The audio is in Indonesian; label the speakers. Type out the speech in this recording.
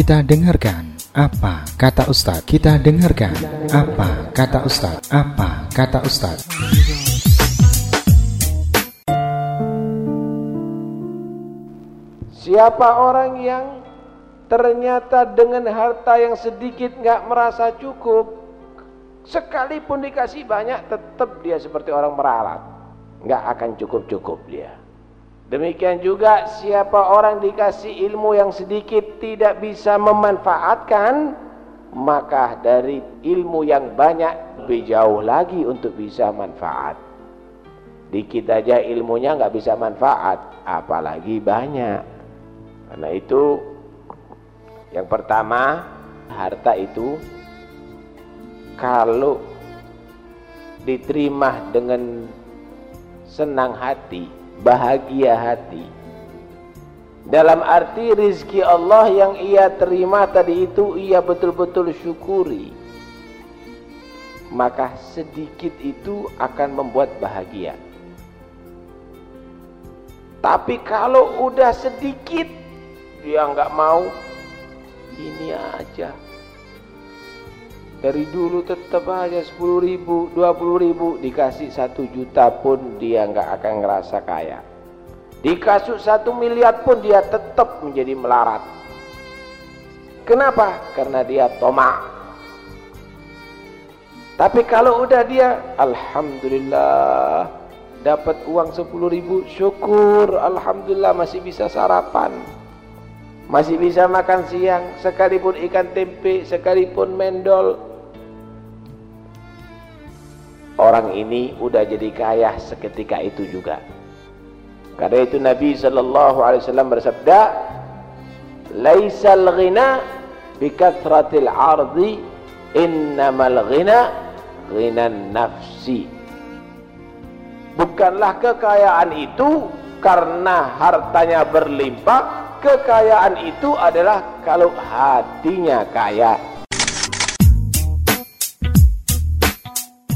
Speaker 1: Kita dengarkan apa kata Ustadz. Kita dengarkan apa kata Ustadz. Apa kata Ustadz.
Speaker 2: Siapa orang yang ternyata dengan harta yang sedikit nggak merasa cukup, sekalipun dikasih banyak, tetap dia seperti orang meralat, nggak akan cukup-cukup dia. Demikian juga siapa orang dikasih ilmu yang sedikit tidak bisa memanfaatkan maka dari ilmu yang banyak lebih jauh lagi untuk bisa manfaat. Dikit aja ilmunya nggak bisa manfaat, apalagi banyak. Karena itu yang pertama harta itu kalau diterima dengan senang hati bahagia hati. Dalam arti rizki Allah yang ia terima tadi itu ia betul-betul syukuri. Maka sedikit itu akan membuat bahagia. Tapi kalau udah sedikit dia nggak mau ini aja dari dulu tetap aja 10 ribu 20 ribu dikasih satu juta pun dia nggak akan ngerasa kaya. Dikasih satu miliar pun dia tetap menjadi melarat. Kenapa? karena dia tomak. Tapi kalau udah dia Alhamdulillah dapat uang 10 ribu syukur Alhamdulillah masih bisa sarapan. Masih bisa makan siang sekalipun ikan tempe sekalipun mendol orang ini udah jadi kaya seketika itu juga. Karena itu Nabi sallallahu alaihi wasallam bersabda, "Laisal ghina bikathratil 'ardi, innamal ghina ghinan nafsi." Bukanlah kekayaan itu karena hartanya berlimpah, kekayaan itu adalah kalau hatinya kaya.